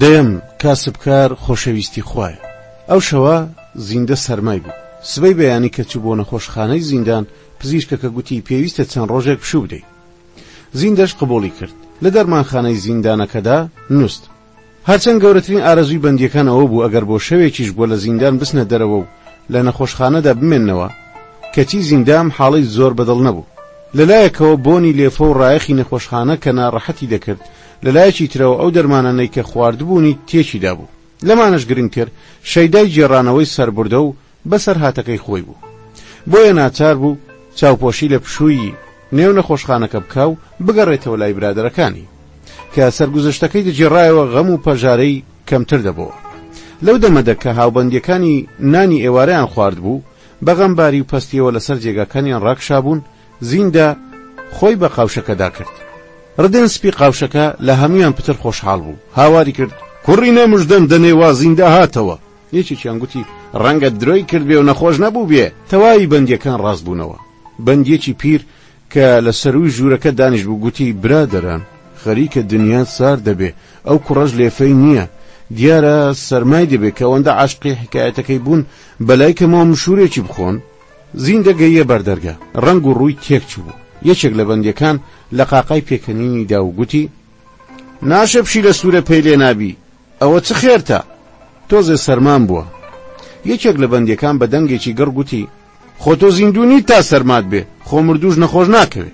دەیەم کاسبکار خۆشەویستی خوایە ئەو شەوە زیندە سەرمای بوو سبەی بەیانی کە چوو بۆ نەخۆشخانەی زیندان پزیشکەکە گوتی پێویستە چەند ڕۆژێک پشوو بدەیت زیندەش قبوڵی کرد. لە دەرمانخانەی زیندانەکەدا نوست. هەرچەند گەورەترین ئارەزووی بەندییەکان ئەوە بوو ئەگەر بۆ شەوێکیش بووە لە زیندان بچنە دەرەوە و لە نەخۆشخانەدا بمێننەوە، کەچی زیندام حاڵی زۆر بەدڵ نەبوو. لە لایەکەوە بۆنی لێفە و ڕایەخی نەخۆشخانە کە ناڕەحەتی دەکرد، لە لایەکی ترەوە ئەو دەرمانانەی کە خواردبوونی تێکی دابوو. لەمانەش گرنگتر شەیدای گێڕانەوەی سەربوردە و بەسەرهاتەکەی خۆی بوو بۆیە ناچار بوو چاوپۆشی لە پشووی نێو نەخۆشخانەکە بکا و بگەڕێتەوە لای برادەرەکانی کە سەرگوزشتەکەی دەگێڕایەوە غەم و پەژارەی کەمتر دەبۆوە لەو دەمەدە کە هاوبەندیەکانی نانی ئێوارەیان خوارد بوو بە غەمباری و پەستیەوە لەسەر جێگاکانیان ڕاکشابوون زیندا خۆی بە قاوشەکەدا کرد ڕدێن سپی قاوشەکە لە هەمویان پتر خۆشحاڵ بوو هاواری کرد کوڕینە مژدەم دەنێ وازیندا هاتەوە یەکێکیان گوتی، ڕەنگە درۆی کردبێ و نەخۆش نەبووبێ. تەواوی بەندییەکان ڕاست بوونەوە. بەندییەکی پیر کە لە سەرووی ژوورەکە دانیشتبوو گوتی، برادەران، خەریکە دنیا سارد دەبێ، ئەو کوڕەش لێفەی نییە. دیارە سەرمای دەبێ، کە ئەوەندە عاشقی حیکایەتەکەی بوون، بە لای کەمەوە مشوورێکی بخۆن. زیندە گەییە بەر دەرگا. ڕەنگ و ڕووی تێک چووبوو. یەکێک لە بەندییەکان لە قاقای پێکەنینی دا و گوتی، ناشێ پشیلە سوورە پێی لێ نابی. ئەوە چ خێرتە؟ تۆزێ سەرمام بووە. یەکێک لە بەندیەکان بە دەنگێکی گڕ گوتی، خۆ تۆ زیندوو نیت تا سەرمات بێ، خۆ مردووش نەخۆش ناکەوێ.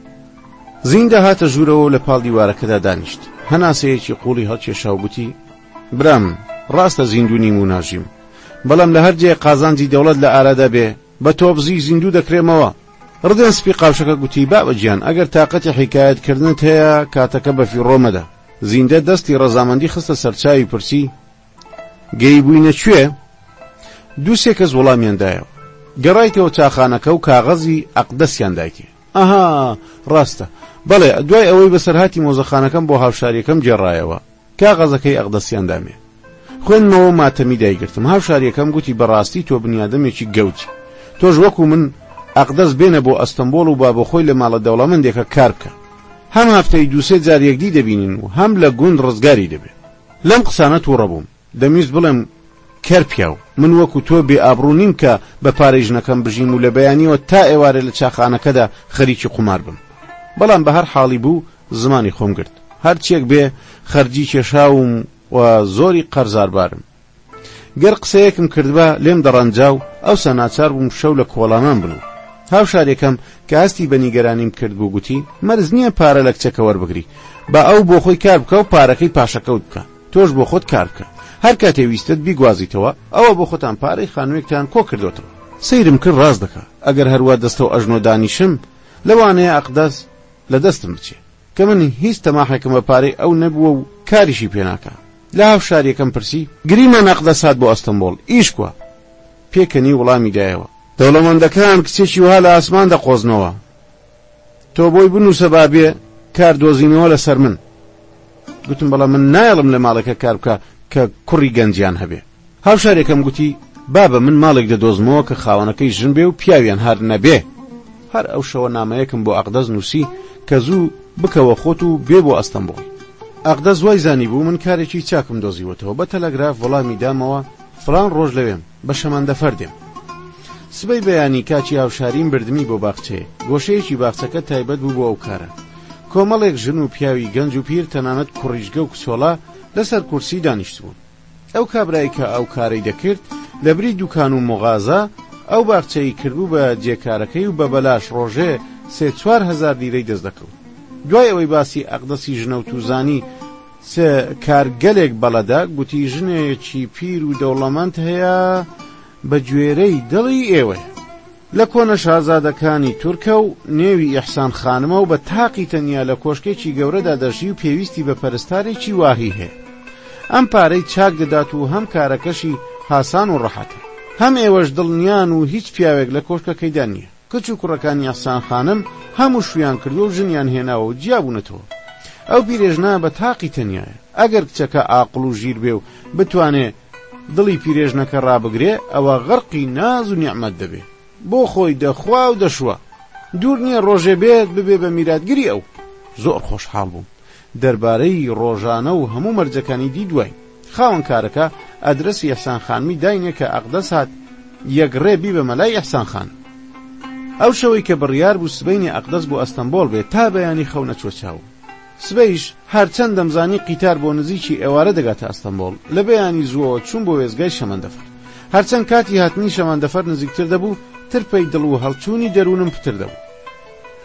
زیندە هاتە ژوورەوە و لە پاڵ دیوارەکەدا دانیشت. هەناسەیەکی قووڵی هەڵکێشا و گوتی، برام، ڕاستە زیندوو نیم و ناژیم. بەڵام لە هەر جێ قازانجی دەوڵەت لە ئارادا بێ، بە تۆبزی زیندوو دەکرێمەوە. ڕدێن سپی قاوشەکە گوتی، بابە گیان، ئەگەر تاقەتی حیکایەت کردنت هەیە، کاتەکە بەفیڕۆ مەدە. زیندە دەستی ڕەزامەندی خستە سەرچاوی پرسی، گەیبووینە کوێ؟ دوو سێ کەس وڵامیان دایەوە. گەڕایتەوە چاخانەکە و کاغەزی ئەقدەسیان دایتێ. ئەها! ڕاستە. بەڵێ، دوای ئەوەی بەسەرهاتی مۆزەخانەکەم بۆ هاوشارییەکەم گێڕایەوە، کاغەزەکەی ئەقدەسیان دامێ. خوێندمەوە ماتەمی دایگرتم هاوشاریەکەم گوتی بەڕاستی تۆ بنیادەمێکی گەوجی تۆش وەکو من ئەقدەس بێنە بۆ ئەستەمبۆڵ و بابە خۆی لە ماڵە دەوڵەمەندێکە کار بکە هەم هەفتەی دووسێ جار یەکدی دەبینین و هەم لە گوند ڕزگاری دەبێت لەم قسانە تووڕە بووم دەمویست بڵێم کەر پیاو من وەکو تۆ بێ ئابڕوو نیم کە بە پارەی ژنەکەم بژیم و لە بەیانیەوە تا ئێوارێ لە چاخانەکەدا خەریکی قومار بم بەڵام بە هەر حاڵی بوو زمانی خۆم گرت هەرچیەک بێ خەرجی کێشاوم و زۆری قەرزاربارم. گەر قسەیەکم کردبا لێم دەڕەنجا و ئەوسا ناچار بووم شەو لە کۆڵانان بنووم. هاوشارێکەم کە هەستی بە نیگەرانیم کرد بوو گوتی، مەرج نییە پارە لە کچەکە وەربگری. با ئەو بۆ خۆی کار بکا و پارەکەی پاشەکەوت بکا. تۆش بۆ خۆت کار بکە. هەر کاتێ ویستت بیگوازیتەوە، ئەوە بۆ خۆتان پارەی خانووێکتان کۆ کردۆتەوە. سەیرم کرد ڕاست دەکا. ئەگەر هەروا دەستەوئەژنۆ دانیشم، لەوانەیە ئەقدەس لە دەستم بچێ. کە من هیچ تەماحێکم بە پارەی ئەو نەبووە و کاریشی پێ ناکا لە هاوشاریەکەم پرسی گریمان ئەقدەس هات بۆ ئەستەمبۆڵ ئیش کوا پێکەنی وڵامی دایەوە دەوڵەمەندەکان کچێکی وەها لە ئاسمان دەقۆزنەوە تۆ بۆی بنووسە بابێ کار دۆزینەوە لەسەر من گوتم بەڵام من نایڵم لە ماڵەکە کار بکە کە کوڕی گەنجیان هەبێ هاوشارێکەم گوتی، بابە من ماڵێک دەدۆزمەوە کە خاوەنەکەی ژن بێ و پیاویان هەر نەبێ. هەر ئەو شەوە نامەیەکم بۆ ئەقدەس نووسی کە زوو بکەوە خۆت و بێ بۆ ئەستەمبوڵ. ئەقدەس وای زانیبوو من کارێکی چاکم دۆزیوەتەوە، بە تەلەگراف وەڵامی دامەوە، فڵان ڕۆژ لەوێم، بە شەمەندەفەر دێم. سبەی بەیانی کاکی هاوشاریم بردمی بۆ باخچەیەک. گۆشەیەکی باخچەکە تایبەت بوو بۆ ئەو کارە. کۆمەڵێک ژن و پیاوی گەنج و پیر تەنانەت کوڕیژگە و کچۆڵە لەسەر کورسی دانیشتبوون. ئەو کابرای کە ئەو کارەی دەکرد لەبری دوکان و مغازە ئەو باخچەی کردبوو بە جێکارەکەی و بە بەلاش ڕۆژێ سێ چوار هەزار لیرەی دەست دەکەوت دوای ئەوەی باسی ئەقدەسی ژنەوت و زانی چ کارگەلێک بەڵەدە گوتی ژنێکی پیر و دەوڵەمەند هەیە بە گوێرەی دڵی ئێوەیە. لە کۆنە شازادەکانی تورکە و نێوی ئیحسان خانمە و بە تاقی تەنیا لە کۆشکێکی گەورەدا دەژی و پێویستی بە پەرستارێکی واهی هەیە ئەم پارەی چاک دەدات و هەم کارەکەشی هاسان و ڕەحەتە هەم ئێوەش دڵنیان و هیچ پیاوێک لە کۆشکەکەیدا نییە کچ و کوڕەکانی ئیحسان خانم هەموو شویان کردووە و ژنیان هێناوە و جیابوونەتەوە ئەو پیرێژنە بە تاقی تەنیایە ئەگەر کچەکە ئاقڵ و ژیر بێ و بتوانێ دڵی پیرێژنەکە ڕابگرێ ئەوە غەرقی ناز و نیعمەت دەبێ بۆ خۆی دەخوا و دەشوا دوور نییە ڕۆژێ بێت ببێ بە میراتگری ئەو زۆر خۆشحاڵ بووم دەربارەی ڕۆژانە و هەموو مەرجەکانی دی دوای خاوەن کارەکە ئەدرەسی ئەحسان خانمی داینێ کە ئەقدەس هات یەک ڕێ بی بە مەلای ئەحسان خان ئەو شەوەی کە بڕیار بوو سبەینێ ئەقدەس بۆ ئەستەمبۆڵ بێ تا بەیانی خەو نەچوە چاوم سبەیش هەرچەند دەمزانی قیتار بۆ نزیکی ئێوارە دەگاتە ئەستەمبۆڵ، لە بەیانی زووەوە چووم بۆ وێستگای شەمەندەفەر. هەرچەند کاتی هاتنی شەمەندەفەر نزیکتر دەبوو، ترپەی دڵ و هەڵچوونی دەروونم پتر دەبوو.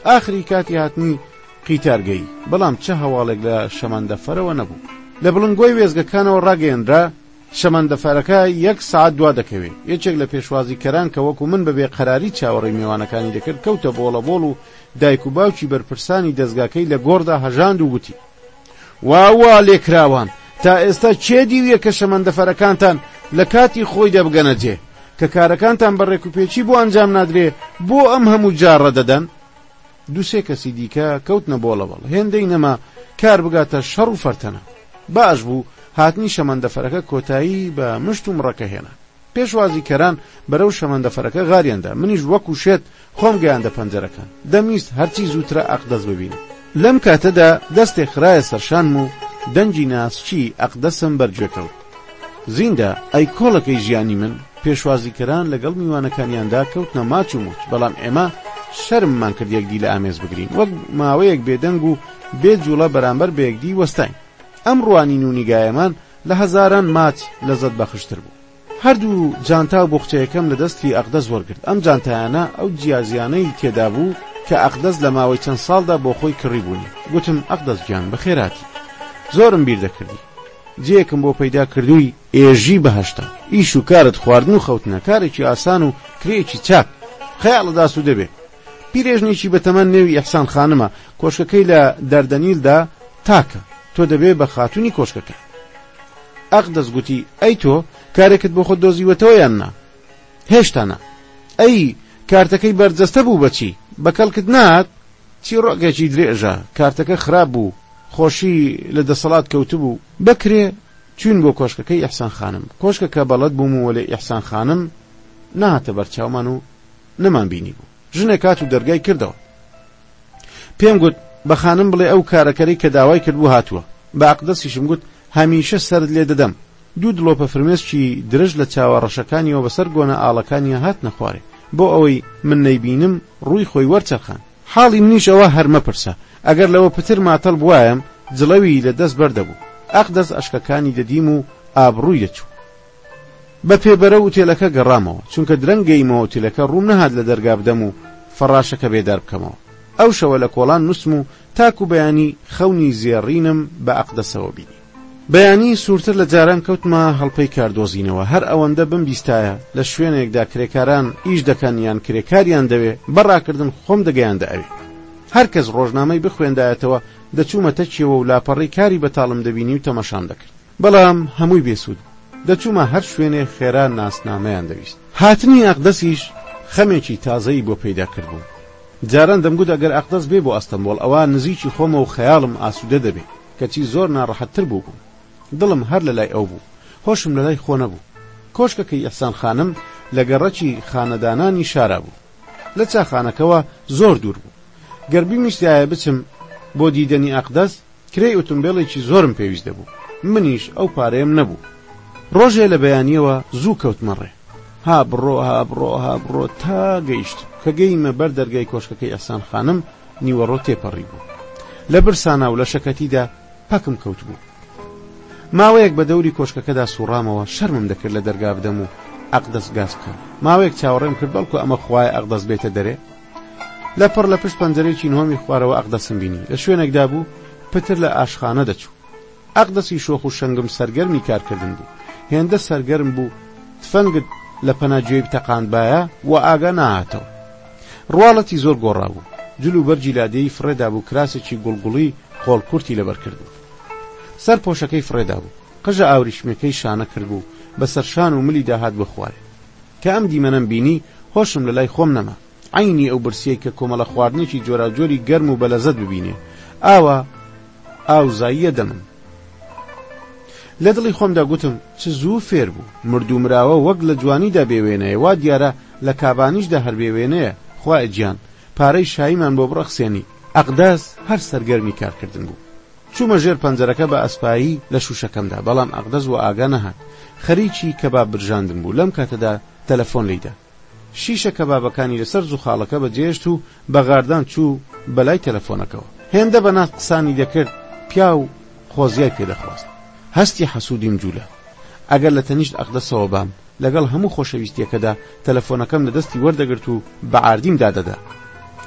ئاخری کاتی هاتنی قیتار گەیی، بەڵام چ هەواڵێک لە شەمەندەفەرەوە نەبوو. لە بڵندگۆی وێستگەکانەوە ڕاگەیەنرا، شەمەندەفەرەکە یەک سەعات دوا دەکەوێ. یەکێک لە پێشوازیکەران کە وەکو من بە بێ قەراری چاوەڕێی مێوانەکانی دەکرد کەوتە بۆڵەبۆڵ و دایک و باوکی بەرپرسانی دەزگاکەی لە گۆڕدا هەژاند و گوتی، وا وا لێکراوان، تا ئێستا کێ دیویە کە شەمەندەفەرەکانتان لە کاتی خۆیدا بگەنە جێ؟ کە کارەکانتان بە ڕێکوپێکی بۆ ئەنجام نادرێ بۆ ئەم هەموو جاڕە دەدەن؟ دوو سێ کەسی دیکە کەوتنە بۆڵەبەڵ هێندەی نەما کار بگاتە شەڕ و فەرتەنە. باش بوو هاتنی شەمەندەفەرەکە کۆتایی بە مشت و مڕەکە هێنا. پێشوازی کەران بەرەو شەمەندەفەرەکە غاریان دا منیش وەکو شێت خۆم گەیاندە پەنجەرەکان. دەمویست هەرچی زووترە ئەقدەس ببینم. لەم کاتەدا دەستێک خرایە سەرشانم و دەنگی ناسکی ئەقدەسم بەر گوێ کەوت. زیندە، ئەی کۆڵەکەی ژیانی من؟ پێشوازیکەران لەگەڵ میوانەکانیاندا کەوتنە ماچ و موچ، بەڵام ئێمە شەرممان کرد یەکدی لە ئامێز بگرین، وەک ماوەیەک بێدەنگ و بێ جووڵە بەرامبەر بە یەکدی وەستاین. ئەم ڕوانین و نیگایەمان لە هەزاران ماچ لەززەتبەخشتر بوو. هەردوو جانتا و بوخچەیەکەم لە دەستی ئەقدەس وەرگرت، ئەم جانتایانە ئەو جیازییانەی تێدا بوو کە ئەقدەس لە ماوەی چەند ساڵدا بۆخۆی کڕیبوونی. گوتم، ئەقدەس گیان، بەخێرهاتی. زۆرم بیردەکردی. جێیەکم بۆ پەیدا کردووی ئێژی بەهەشتە. ئیش و کارت خواردن و خەوتنە. کارێکی ئاسان و کرێیەکی چاک. خەیاڵت ئاسوودە بێ. پیرێژنێکی بەتەمەن نێوی ئیحسان خانمە. کۆشکەکەی لە داردەنیلدا تاکە. تۆ دەبێ بە خاتوونی کۆشکەکە. ئەقدەس گوتی، ئەی تۆ؟ کارێکت بۆ خۆت دۆزیوەتەوە یان نا؟ هێشتا نا. ئەی کارتەکەی بەرجەستە بوو بە چی؟ بە کەڵکت نەهات؟ چیڕۆکێکی درێژە، کارتەکە خراپ بوو، خۆشی لە دەسەڵات کەوتبوو. بەکرێ چووین بۆ کۆشکەکەی ئیحسان خانم، کۆشکە کە بەڵەد بووم و وەلێ ئیحسان خانم نەهاتە بەرچاومان و نەمان بینیبوو. ژنێک هات و دەرگای کردەوە. پێم گوت، بە خانم بڵێ ئەو کارەکەرەی کە داوای کردبوو هاتووە. بە ئاقدەسیشم گوت، هەمیشە سەرت لێ دەدەم. دوو دڵۆپە فرمێسکی درەژ لە چاوە ڕەشەکانیەوە بەسەر گۆنە ئاڵەکانیا هاتنە خوارێ. بۆ ئەوەی من نەیبینم ڕووی خۆی وەرچەرخاند. حاڵی منیش ئەوە هەر مەپرسە. ئەگەر لەوە پتر ماتەڵ بوایەم جڵەوی لە دەست بەر دەبوو. ئەقدەس ئەشکەکانی دەدیم و ئابڕووی دەچوو. بە پێ بەرەو ئوتێلەکە گەڕامەوە. چونکە درەنگ گەیمەوە ئوتیلەکە ڕووم نەهات لە دەرگا بدەم و فەڕاشەکە بێدار بکەمەوە. ئەو شەوە لە کۆڵان نوستم و تاکوو بەیانی خەونی زێڕینم بە ئەقدەسەوە بینی. بەیانی سوورتر لە جاران کەوتمە هەڵپەی کاردۆزینەوە، هەر ئەوەندە بمبیستایە لە شوێنێکدا کرێکاران ئیش دەکەن یان کرێکاریان دەوێ، بە ڕاکردن خۆم دەگەیاندە ئەوێ. هەر کەس ڕۆژنامەی بخوێندایەتەوە، دەچوومە تەکیەوە و لاپەڕەی کاری بەتاڵم دەبینی و تەماشام دەکرد. بەڵام هەمووی بێسوود بوو. دەچوومە هەر شوێنێ خێرا ناسنامەیان دەویست. هاتنی ئاقدەسیش خەمێکی تازەی بۆ پەیدا کردبووم. جاران دەمگوت ئەگەر ئاقدەس بێ بۆ ئەستەمبۆڵ، ئەوا نزیکی خۆمە و خەیاڵم ئاسوودە دەبێ. کەچی زۆر ناڕەحەت تر بووبووم دڵم هەر لەلای ئەو بوو هۆشم لەلای خۆ نەبوو کۆشکەکەی ئیحسان خانم لە گەڕەکی خانەدانانی شارا بوو لە چاخانەکەوە زۆر دوور بوو گەر بیمیستایە بچم بۆ دیدەنی ئەقدەس کرێی ئوتومبێڵێکی زۆرم پێویست دەبوو منیش ئەو پارەیەم نەبوو ڕۆژێ لە بەیانیەوە زوو کەوتمە ڕێ ها بڕۆ ها بڕۆ ها بڕۆ تا گەیشتم کە گەیمە بەر دەرگای کۆشکەکەی ئیحسان خانم نیوەڕۆ تێپەڕی بوو لە برسانا و لە شەکەتیدا پەکم کەوتبوو ماوەیەک بە دەوری کۆشکەکەدا سوڕامەوە شەرمم دەکرد لە دەرگا بدەم و ئەقدەست گاز بکەم ماوەیەک چاوەڕێم کرد بەڵکو ئەمە خوای ئەقدەست بێتە دەرێ لە پڕ لە پشت پەنجەرێکی نهۆمی خوارەوە ئەقدەسم بینی لە شوێنێکدا بوو پتر لە ئاشخانە دەچوو ئەقدەسی شۆخ و شەنگم سەرگەرمی کارکردن بوو، هێندە سەرگەرم بوو تفەنگت لە پەناجێی بتەقاندبایە و ئاگا ناهاتەوە. ڕواڵەتی زۆر گۆڕابوو، جل و بەرگی لادێی فڕێدابوو کراسێکی گوڵگوڵی قۆڵ کورتی لەبەر کردبوو. سەر پۆشەکەی فڕێدابوو، قژە ئاوریشمیەکەی شانە کردبوو بەسەر شان و ملی داهاتبوە خوارێ. کە ئەم دیمەنەم بینی هۆشم لەلای خۆم نەما. عەینی ئەو برسیەی کە کۆمەڵە خواردنێکی جۆراوجۆری گەرم و بەلەزەت ببینێ ئاوا ئاوزاییە دەمم لە دڵی خۆمدا گوتم چ زوو فێر بوو مردوو مراوە وەک لە جوانیدا بێ وێنەیە وا دیارە لە کابانیشدا هەر بێ وێنەیە خوایە گیان پارەی شاییمان بۆ بڕەخسێنی ئەقدەس هەر سەرگەرمی کارکردن بوو چوومە ژێر پەنجەرەکە بە ئەسپایی لە شوشەکەمدا بەڵام ئەقدەس و ئاگا نەهات خەریکی کەباب برژاندن بوو لەم کاتەدا تەلەفۆن لێیدا شیشە کەبابەکانی لەسەر زوخاڵەکە بەجێهێشت و بە غاردان چوو بەلای تەلەفۆنەکەوە. هێندە بە ناز قسانی دەکرد، پیاو خۆزیای پێ دەخواست. هەستی حەسوودیم جوولە. ئەگەر لە تەنیشت ئەقدەسەوە بام، لەگەڵ هەموو خۆشەویستییەکەدا تەلەفۆنەکەم لە دەستی وەردەگرت و بە عاردیم دادەدا.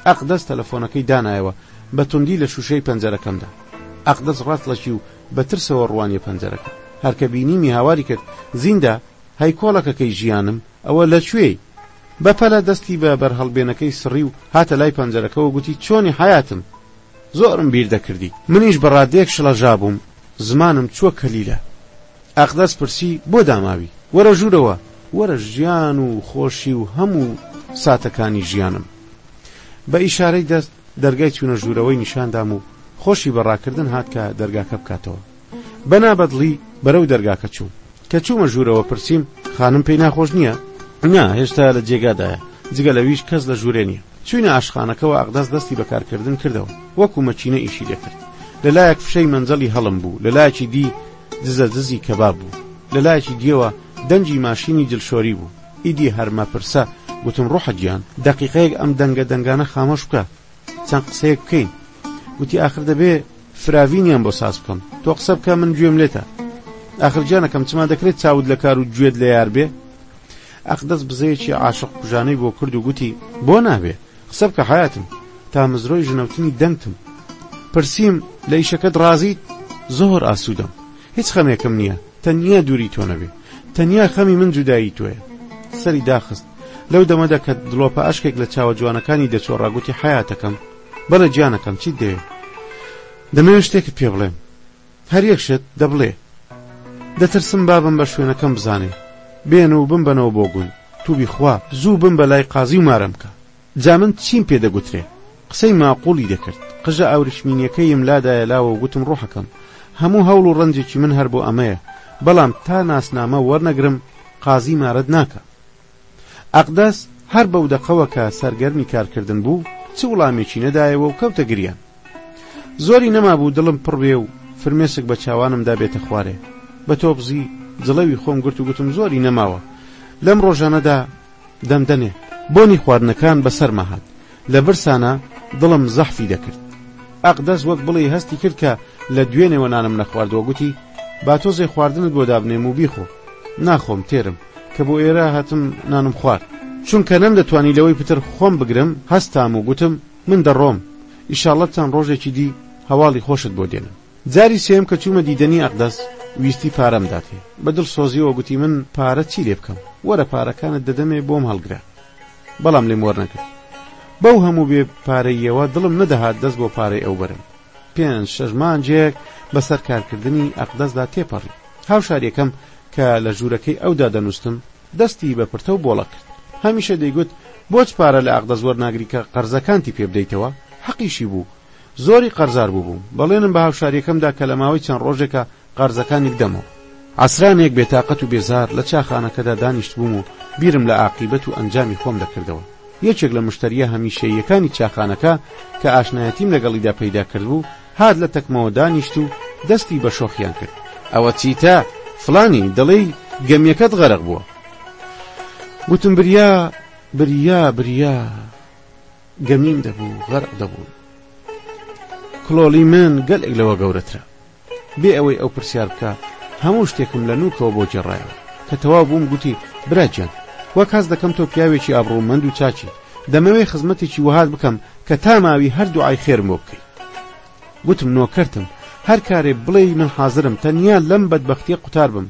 ئەقدەس تەلەفۆنەکەی دانایەوە، بە توندی لە شووشەی پەنجەرەکەمدا. ئەقدەس ڕاتڵەکی و بە ترسەوە ڕوانییە پەنجەرەکە. هەر کە بینیمی هاواری کرد، زیندە، هەی کۆڵەکەکەی ژیانم! ئەوە لە کوێی؟ بە پەلە دەستی بە بەرهەڵبێنەکەی سڕی و هاتە لای پەنجەرەکەوە گوتی، چۆنی حەیاتم؟ زۆرم بیر دەکردی. منیش بە ڕادەیەک شڵەژابووم، زمانم چووە کەلیلە. ئاقدەست پرسی، بۆ داماوی؟ وەرە ژوورەوە! وەرە ژیان و خۆشی و هەموو ساتەکانی ژیانم. بە ئیشارەی دەست دەرگای چوونە ژوورەوەی نیشاندام و خۆشی بە ڕاکردن هات کە دەرگاکە بکاتەوە. بە نابەدڵی بەرەو دەرگاکە چووم. کە چوومە ژوورەوە پرسیم، خانم پێی ناخۆش نییە؟ نا، هێشتا لە جێگادایە. جگە لەویش کەس لە ژوورێ نییە. چووینە ئاشخانەکەوە ئاقدەست دەستی بە کارکردن کردەوە. وەکوو مەکینە ئیشی لێ کرد. لە لایەک فشەی مەنجەڵی هەڵم بوو، لە لایەکی دی دزە دزی کەباب بوو. لە لایەکی دییەوە دەنگی ماشینی جلشۆری بوو. ئیدی هەر مەپرسە، گوتم ڕۆحە گیان، دەقیقەیەک ئەم دەنگە دەنگانە خامۆش بکە. چەند قسەیەک بکەین وتی ئاخر دەبێ فراڤینیان بۆ ساز بکەم تۆ قسە بکە من گوێم لێتە ئاخر جانەکەم چما دەکرێت چاود لە کار و گوێت لە یار بێ ئەقدەس بزەیەکی عاشق کوژانەی بۆ کرد و گوتی بۆ نابێ قسە بکە حیاتم تا مزرۆی ژنەوتنی دەنگتم پرسییم لە ئیشەکەت ڕازیت زۆر ئاسوودەم هیچ خەمێکم نییە تەنیا دووری تۆ نەبێ تەنیا خەمی من جودایی تۆیە سەری داخست لەو دەمەدا کە دڵۆپە ئاشکێک لە چاوە جوانەکانی دەچۆ ڕاگوتی حیاتەکەم بەڵە گیانەکەم چیت دەوێ دەمەوێ شتێکت پێ بڵێم هەر یەک شت دەبڵێ دەترسم بابم بە شوێنەکەم بزانێ بێن و بم بەنەوە بۆ گوند تووبی خوا زوو بم بە لای قازی و مارەمکە جا من چیم پێ دەگوترێ؟ قسەی ماقووڵی دەکرد. قژە ئاوریشمینییەکەییم لادایە لاوە و گوتم ڕوحەکەم، هەموو هەوڵ و ڕەنجێکی من هەر بۆ ئەمەیە، بەڵام تا ناسنامە وەرنەگرم قازی مارەت ناکا. ئەقدەس هەر بەو دەقەوە کە سەرگەرمی کارکردن بوو، چ وڵامێکی نەدایەوە و کەوتە گریان. زۆری نەمابوو دڵم پڕ بێ و فرمێسک بە چاوانمدا بێتە خوارێ. بە تۆپزی جڵەوی خۆم گرت و گوتم زۆری نەماوە. لەم ڕۆژانەدا دەمدەنێ بۆنی خواردنەکان بەسەرما هات لە برسانا دڵم زەحفی دەکرد ئەقدەس وەک بڵێ هەستی کرد کە لە دوێنێوە نانم نەخواردووە گوتی با تۆزێ خواردنت بۆ دابنێم و بیخۆ ناخۆم تێرم کە بۆ ئێرە هاتم نانم خوارد چونکە نەم دەتوانی لەوەی پتر خۆم بگرم هەستام و گوتم من دەڕۆم ئیشاڵەتان ڕۆژێکی دی هەواڵی خۆشت بۆ دێنم جاری سێیەم کە چوومە دیدەنی ئەقدەس، ویستی پارەم داتێ. بە دڵسۆزییەوە گوتی من پارە چی لێ بکەم؟ وەرە پارەکانت دەدەمێ بۆم هەڵگرە. بەڵام لێم وەرنەگرت. بەو هەموو بێ پارەییەوە دڵم نەدەهات دەست بۆ پارەی ئەو بەرم. پێنج شەش مانجێک بە سەر کارکردنی ئەقدەسدا تێپەڕی. هاوشارییەکەم کە لە ژوورەکەی ئەودا دەنووستم، دەستی بە پرتە و بۆڵە کرد. هەمیشە دەیگوت بۆچ پارە لە ئەقدەس وەرناگری کە قەرزەکانتی پێ بدەیتەوە؟ حەقیشی بوو. زۆری قەرزار بووبووم، بەڵێنم بە هاوشارییەکەم دا کە لە ماوەی چەند ڕۆژێکا قەرزەکانی بدەمەوە. عەسرانێک بێتاقەت و بێزار لە چاخانەکەدا دانیشتبووم و بیرم لە ئاقیبەت و ئەنجامی خۆم دەکردەوە. یەکێک لە مشتەرییە هەمیشەییەکانی چاخانەکە کە ئاشنایەتیم لەگەڵیدا پەیدا کردبوو، هات لە تەکمەوە دانیشت و دەستی بە شۆخیان کرد. ئەوە چیتە فڵانی، دەڵێی گەمییەکەت غەرق بووە؟ گوتم بریا، بریا، بریا. گەمین دەبوو غەرق دەبوون کڵۆڵی من گەلێک لەوە گەورەترە بێ ئەوەی ئەو پرسیار بکە هەموو شتێکم لە نوکەوە بۆ جێڕایەوە کە تەواو بووم گوتی براجان وەک هەز دەکەم تۆ پیاوێکی ئابڕوومەند و چاچی دەمەوێ خزمەتێکی وەهات بکەم کە تا ماوی هەردووعای خێرم بۆ بکەیت گوتم نۆکەرتم هەر کارێ بڵێ من حازرم تەنیا لەم بەدبختیە قوتار بم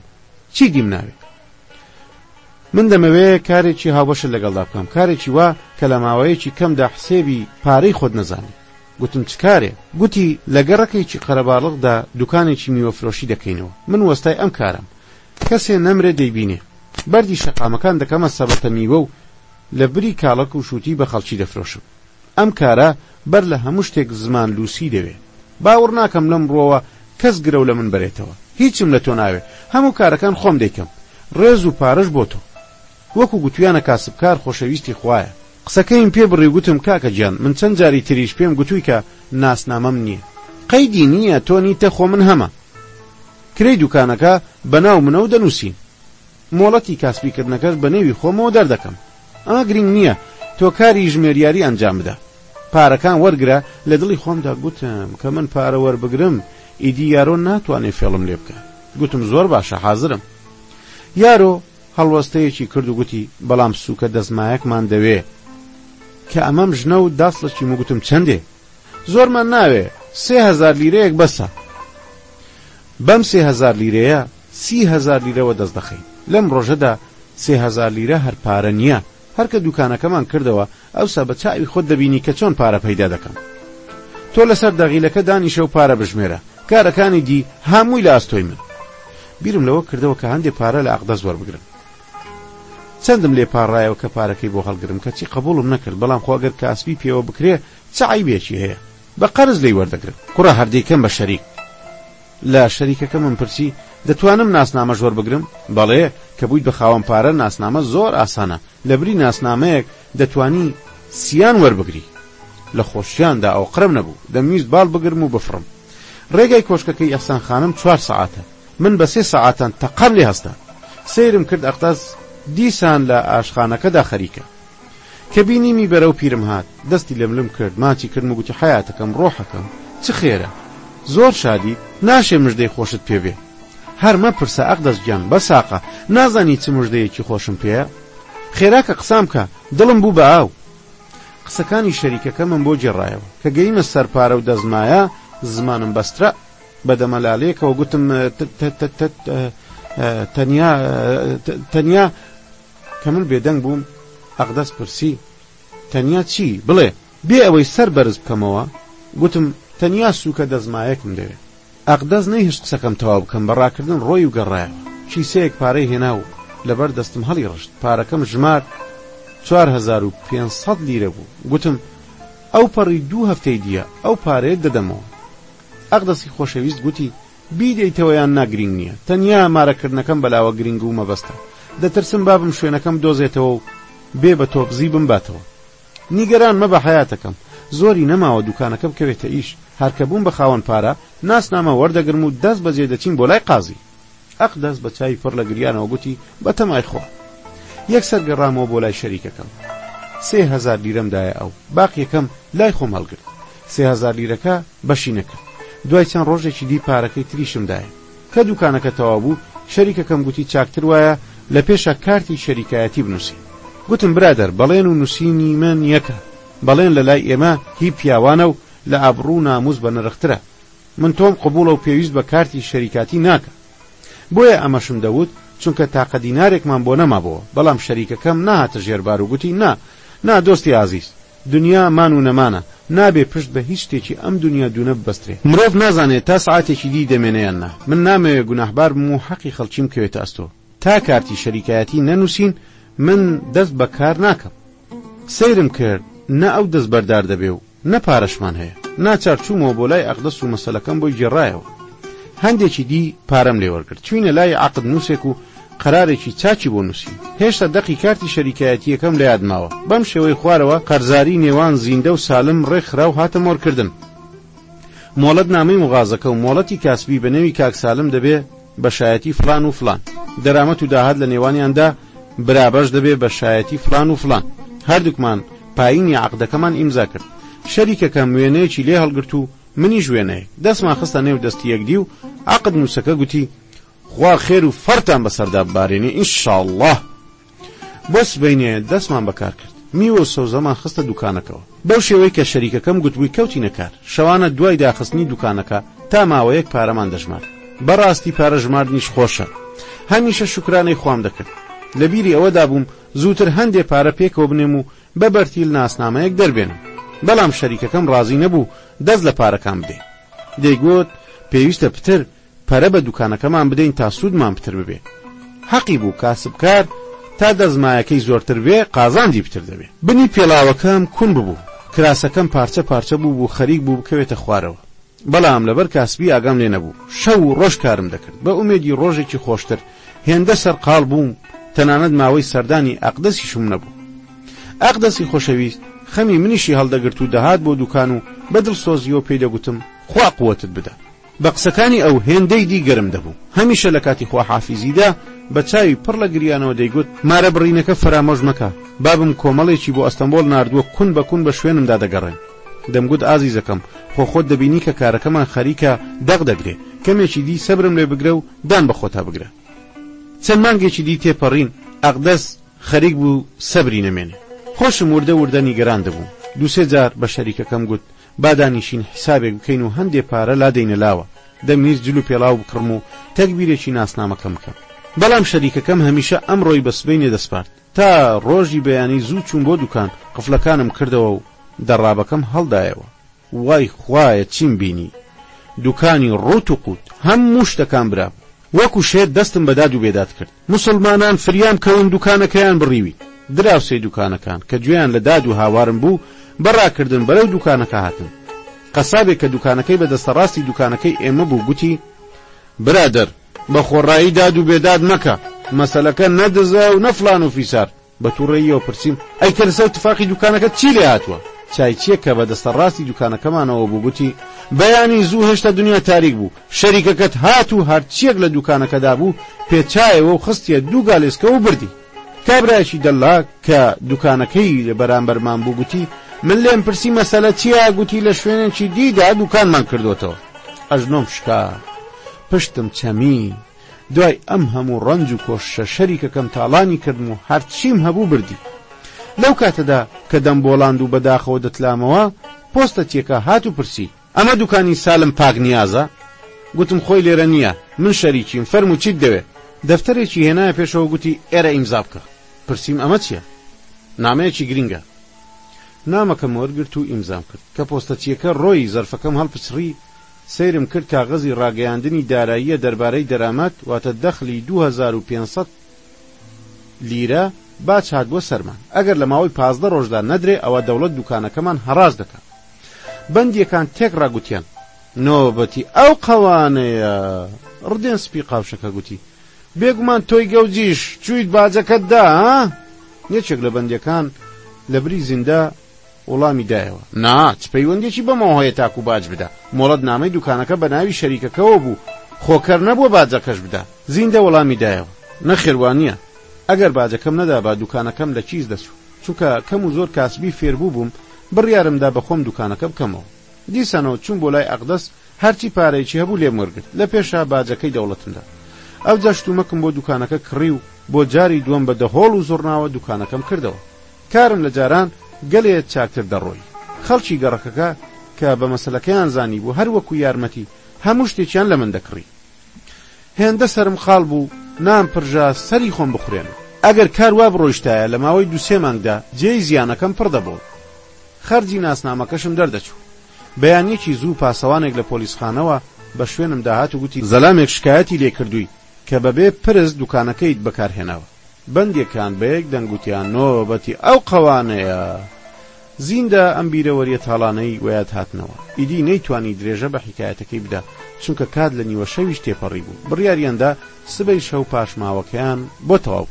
چی دیم ناوێت من دەمەوێ کارێکی هاوبەشت لەگەڵدا بکەم کارێکی وا کە لە ماوەیەکی کەمدا حسێبی پارەی خۆت نەزانی گوتم چ کارێ گوتی لە گەڕەکێکی قەرەباڵغدا دوکانێکی میوەفرۆشی دەکەینەوە من وەستای ئەم کارم کەسێ نەمرێ دەیبینێ بەردی شەقامەکان دەکەمە سەبەتە میوە و لە بری کاڵەک و شووتی بە خەڵکی دەفرۆشم ئەم کارە بەر لە هەموو شتێک زمان لوسی دەوێ. باوڕ ناکەم لەم ڕوەوە کەس گرەو لە من بەرێتەوە. هیچم لە تۆ ناوێ. هەموو کارەکان خۆم دەیکەم. ڕێز و پارەش بۆ تۆ. وەکو گوتویانە کاسبکار خۆشەویستی خوایە. قسەکەیم پێ بڕی و گوتم کاکە گیان من چەند جاری تریش پێم گوتووی کە ناسنامەم نیە. قەیدی نیە تۆ نیتە خۆ من هەمە. کرێی دوکانەکە بە ناو منە و دەنوسین. مۆڵەتی کاسبی کردنەکەش بە نێوی خۆمەوە دەردەکەم ئا گرینگ نیە تۆ کاری ژمێریاری ئەنجام بدە پارەکان وەرگرە لە دڵی خۆمدا گوتم کە من پارە وەربگرم ئیدی یارۆ ناتوانێ فێڵم لێ بکا گوتم زۆر باشە حازرم یارۆ هەڵوەستەیەکی کرد و گوتی بەڵام سوکە دەسمایەکمان دەوێ کە ئەمەم ژنە و داسڵەکی مگوتم چەندێ زۆرمان ناوێ سێ هزار لیرەیەک بەسە بەم سێ هزار لیرەیە سی هەزار لیرەوە دەست دەخەین. لەم ڕۆژەدا سێ هەزار لیرە هەر پارە نییە. هەر کە دووکانەکەمان کردەوە، ئەوسا بە چاوی خۆت دەبینی کە چۆن پارە پەیدا دەکەم. تۆ لەسەر دەغیلەکە دانیشە و پارە بژمێرە. کارەکانی دی هەمووی لە ئەستۆی من. بیرم لەوە کردەوە کە هەندێ پارە لە ئەقدەس وەربگرم. چەندم لێ پاڕایەوە کە پارەکەی بۆ هەڵگرم، کەچی قەبووڵم نەکرد، بەڵام خۆ گەر کاسبی پێوە بکرێ، چ عەیبێکی هەیە؟ بە قەرز لێی وەردەگرم. کوڕە هەر دەیکەم بە شەریک. لە شەریکەکەمم پرسی دەتوانم ناسنامەش وەربگرم؟ بەڵێ، کە بوویت بە خاوەن پارە ناسنامە زۆر ئاسانە، لە بری ناسنامەیەک دەتوانی سیان وەربگری. لە خۆشیاندا ئەوقرم نەبوو، دەمویست باڵ بگرم و بفڕم. ڕێگای کۆشکەکەی ئیحسان خانم چوار سەعاتە. من بە سێ سەعاتان تەقەم لێ هەستا. سەیرم کرد ئەقدەس دیسان لە ئاشخانەکەدا خەریکە. کە بینیمی بەرەو پیرم هات، دەستی لەم لم کرد، ماچی کردم و گوتی، حەیاتەکەم، ڕۆحەکەم، چ خێرە؟ زۆر شادیت؟ ناشێ مژدەی خۆشت پێ بێ. هەر مەپرسە ئەقدەس گیان، بەساقە، نازانی چ مژدەیەکی خۆشم پێیە؟ خێرا کە قسام بکە، دڵم بوو بە ئاو. قسەکانی شەریکەکەمم بۆ گێڕایەوە. کە گەیمە سەر پارە و دەستمایە، زمانم بەسترا. بە دەمەلالەیەکەوە گوتم، تە-تە-تە-تە-تە-تەنیا، تەنیا. کە من بێدەنگ بووم، ئەقدەس پرسی، تەنیا چی؟ بڵێ، بێ ئەوەی سەر بەرز بکەمەوە، گوتم، تەنیا سووکە دەستمایەکم دەوێ. ئەقدەس نەیهشت قسەکەم تەواو بکەم، بە ڕاکردن ڕۆی و گەڕایەوە. کیسەیەک پارەی هێنا و لەبەر دەستم هەڵیڕشت، پارەکەم ژمارد، چوار هەزار و پێنج سەد لیرە بوو. گوتم، ئەوپەڕی دوو هەفتەی دییە ئەو پارەیەت دەدەمەوە. ئەقدەسی خۆشەویست گوتی، بیدەیتەوە یان نا گرینگ نییە تەنیا مارەکردنەکەم بەلاوە گرینگ و مەبەستە دەترسم بابم شوێنەکەم بدۆزێتەوە و بێ بە تۆبزی بمباتەوە نیگەران مەبە حەیاتەکەم زۆری نەماوە دوکانەکە بکەوێتە ئیش هەرکە بووم بە خاوەن پارە ناسنامە وەردەگرم و دەست بەجێ دەچین بۆ لای قازی ئەقدەس بە چاوی پڕ لە گریانەوە گوتی بە تەمای خوا یەکسەر گەڕامەوە بۆ لای شەریکەکەم سێ هەزار لیرەم دایە ئەو باقیەکەم لای خۆم هەڵگرت سێ هەزار لیرەکە بەشی نەکرد دوای چەند ڕۆژێکی دی پارەکەی تریشم دایە کە دوکانەکە تەواو بوو شەریکەکەم گوتی چاکتر وایە لە پێشا کارتی شەریکایەتی بنووسی گوتم برادەر بەڵێن و نووسینی من یەکە بەڵێن لە لای ئێمە هی پیاوانە و لە ئابڕوو و نامووس بە نرخترە من تۆم قبوڵە و پێویست بە کارتی شەریکاتی ناکە بۆیە ئەمەشم دەوت چونکە تاقە دینارێکمان بۆ نەمابۆوە بەڵام شەریکەکەم نەهاتە ژێر بار و گوتی نا نا دۆستی ئازیز دونیا مان و نەمانە، نابێ پشت بە هیچ شتێکی ئەم دونیا دوونە ببەسترێ. مرۆڤ نازانێ تا سەعاتێکی دی دەمێنێ یان نا. من نامەوێ گوناحبار بم و حەقی خەڵکیم کەوێتە ئەستۆ. تا کارتی شەریکایەتی نەنووسین من دەست بە کار ناکەم. سەیرم کرد نە ئەو دەستبەردار دەبێ و نە پارەشمان هەیە. ناچار چوومەوە بۆ لای ئەقدەس و مەسەلەکەم بۆی گێڕایەوە. هەندێکی دی پارەم لێ وەرگرت. چووینە لای عەقدنووسێک و قەرارێکی چاکی بۆ نووسیم. هێشتا دەقی کارتی شەریکایەتییەکەم لە یاد ماوە. بەم شێوەی خوارەوە قەرزاری نێوان زیندە و سالم ڕێک خرا و هاتە مۆرکردن. مۆڵەتنامەی مغازەکە و مۆڵەتی کاسبی بە نێوی کاک سالم دەبێ بە شایەتی فڵان و فڵان. دەرامەت و داهات لە نێوانیاندا برابەش دەبێ بە شایەتی فڵان و فڵان. هەردووکمان پایینی عەقدەکەمان ئیمزا کرد. شەریکەکەم وێنەیەکی لێ هەڵگرت و منیش وێنەیەک. دەستمان خستە نێو دەستی یەکدی و عەقدنووسەکە گوتی، خوا خێر و فەرتان بەسەردا ببارێنێ ان شاءاللە بۆ سبەینێ دەستمان بەکار کرد میوە و سەوزەمان خستە دوکانەکەوە بەو شێوەی کە شەریکەکەم گوتبووی کەوتینە کار شەوانە دوای داخستنی دوکانەکە تا ماوەیەک پارەمان دەژمارد بەڕاستی پارە ژماردنیش خۆشە هەمیشە شوکرانەی خوام دەکرد لە بیری ئەوەدا بووم زووتر هەندێ پارە پێکەوە بنێم و بە بەرتیل ناسنامەیەک دەربێنم بەڵام شەریکەکەم ڕازی نەبوو دەست لە پارەکان بدەین دەیگوت پێویستە پتر پەرە بە دوکانەکەمان بدەین تا سودمان پتر ببێ حەقی بوو کاسبکار تا دەستمایەکەی زۆرتر بێ قازانجی پتر دەبێ. بنی پێڵاوەکەم کون ببوو کراسەکەم پارچە پارچە بووبوو خەریک بوو بکەوێتە خوارەوە بەڵام لەبەر کاسبی ئاگام لێ نەبوو شەو و ڕۆژ کارم دەکرد بە ئومێدی ڕۆژێکی خۆشتر هێندە سەرقاڵ بووم تەنانەت ماوەی سەردانی ئەقدەسیشم نەبوو ئەقدەسی خۆشەویست خەمی منیشی هەڵدەگرت و دەهات بۆ دوکان و بە دڵسۆزیەوە پێی دەگوتم خوا قوتت بدە بە قسەکانی ئەو هێندەی دی گەرم دەبوو. هەمیشە لە کاتی خواحافیزیدا بە چاوی پڕ لە گریانەوە دەیگوت، مارە بڕینەکە فەرامۆش مەکە، بابم کۆمەڵێکی بۆ ئەستەمبۆڵ ناردووە کون بە کون بە شوێنمدا دەگەڕێن. دەمگوت ئازیزەکەم خۆ خۆت دەبینی کە کارەکەمان خەریکە دەق دەگرێ، کەمێکی دی سەبرم لێ بگرە و دان بە خۆتا بگرە. چەند مانگێکی دی تێپەڕین، ئەقدەس خەریک بوو سەبری نەمێنێ. خۆشم وردە وردە نیگەران دەبووم. دوو سێ جار بە شەریکەکەم گوت، با دانیشین حیسابێک بکەین و هەندێ پارە لادەینە لاوە، دەمویست جل و پێڵاو بکڕم و تەگبیرێکی ناسنامەکەم بکەم. بەڵام شەریکەکەم هەمیشە ئەمڕۆی بە سبەینێ دەسپارد. تا ڕۆژی بەیانی زوو چووم بۆ دوکان، قفڵەکانم کردەوە و دەڕابەکەم هەڵدایەوە. وای خوایە چیم بینی! دوکانی ڕووت و قووت، هەموو شتەکان برابوو. وەکو شێت دەستم بە داد و بێداد کرد. موسڵمانان فریام کەون دوکانەکەیان بڕیوین. دراوسێی دوکانەکان کە گوێیان لە داد و هاوارم بوو، بە ڕاکردن بەرەو دوکانەکە هاتن. قەسابێک کە دوکانەکەی بە دەستەڕاستی دوکانەکەی ئێمە بوو گوتی. برادەر، بە خۆڕایی داد و بێداد مەکە. مەسەلەکە نە دزە و نە فڵان و فیسار. بە توڕەییەوە پرسیم، ئەی کەرەسە و تفاقی دوکانەکەت چی لێ هاتووە؟ چایچییەک کە بە دەستە ڕاستی دوکانەکەمانەوە بوو گوتی، بەیانی زوو هێشتا دنیا تاریک بوو، شەریکەکەت هات و هەرچییەک لە دوکانەکەدا بوو پێچایەوە و خستییە دوو گالێسکە و بردی. کابرایەکی دەللا کە دوکانەکەی لە بەرامبەرمان بوو گوتی، من لێم پرسی مەسەلە چییە؟ گوتی لە شوێنێکی دیدا دوکانمان کردۆتەوە. ئەژنۆم شکا. پشتم چەمی. دوای ئەم هەموو ڕەنج و کۆششە شەریکەکەم تاڵانی کردم و هەرچیم هەبوو بردی لەو کاتەدا کە دەم بۆڵاند و بەداخەوە دەتلامەوە پۆستە تێکە هات و پرسی ئەمە دوکانی سالم پاک نیازە؟ گوتم خۆی لێرە نییە من شەریکیم فەرموو چیت دەوێ؟ دەفتەرێکی هێنایە پێشەوە گوتی ئێرە ئیمزا بکە پرسیم ئەمە چییە؟ نامەیەکی گرینگە نامەکەم وەرگرت و ئیمزام کرد کە پۆستەچیەکە ڕۆی زەرفەکەم هەڵپچڕی سەیرم کرد کاغەزی ڕاگەیاندنی داراییە دەربارەی دەرامەت واتە دەخلی دوو هەزار و پێنج سەد لیرە باج هاتبوە سەرمان ئەگەر لە ماوەی پازدە ڕۆژدا نەدرێ ئەوە دەوڵەت دوکانەکەمان هەڕاج دەکا بەندیەکان تێک ڕا گوتیان نۆبەتی ئەو قەوانەیە ڕدێن سپی قاوشەکە گوتی بێگومان تۆی گەوجیش چویت باجەکەت دا یەکێک لە بەندەکان لە بری زیندە وڵامی دایەوە، نا، چ پەیوەندیەکی بەمەوە هەیە تاکو باج بدا، مۆڵەت نامەی دوکانەکە بەناوی شەریکەکەوە بوو، خۆ کەر نەبووە باجەکەش بدا. زیندە وەڵامی دایەوە، نەخێر وانیە، ئەگەر باجەکەم نەدابا دوکانەکەم لە کیس دەچوو، چونکە کەم و زۆر کاسبی فێربوو بووم، بڕیارم دا بەخۆم دوکانەکە بکەمەوە. دیسانەوە چووم بۆ لای ئەقدەس، هەرچی پارەیەکی هەبوو لێم وەرگرت، لە پێشا باجەکەی دەوڵەتم دا. ئەوجا شتومەکم بۆ دوکانەکە کڕی و بۆ جاری دووەم بە دەهۆڵ و زوڕناوە دوکانەکەم کردەوە. کارم لە جاران گەلێ چاکتر دەڕۆی. خەڵکی گەڕەکەکە کە بە مەسەلەکەیان زانیبوو هەر وەکوو یارمەتی هەموو شتێکیان لە من دەکڕی. هێندە سەرم خاڵ بوو نام پرژا سەری خۆم بخورێنم. ئەگەر کار وا بڕۆیشتایە لە ماوەی دوو سێ مانگدا جێی زیانەکەم پڕ دەبۆوە. خەرجی ناسنامەکەشم دەردەچوو. بەیانییەکی زوو پاسەوانێک لە پۆلیسخانەوە بە شوێنم داهات و گوتی، زەلامێک شکایەتی لێ کردووی کە بەبێ پرس دوکانەکەیت بەکارهێناوە بەندێکان بەیەک دەنگ وتیان نۆ بەتی ئەو قەوانەیە زیندا ئەم بیرەوەریە تاڵانەی وەیاد هاتنەوە ئیدی نەیتوانی درێژە بە حیکایەتەکەی بدا چونکە کات لە نیوە شەویش تێپەڕی بوو بڕیاریاندا سبەی شەو پاشماوەکەیان بۆ تەواو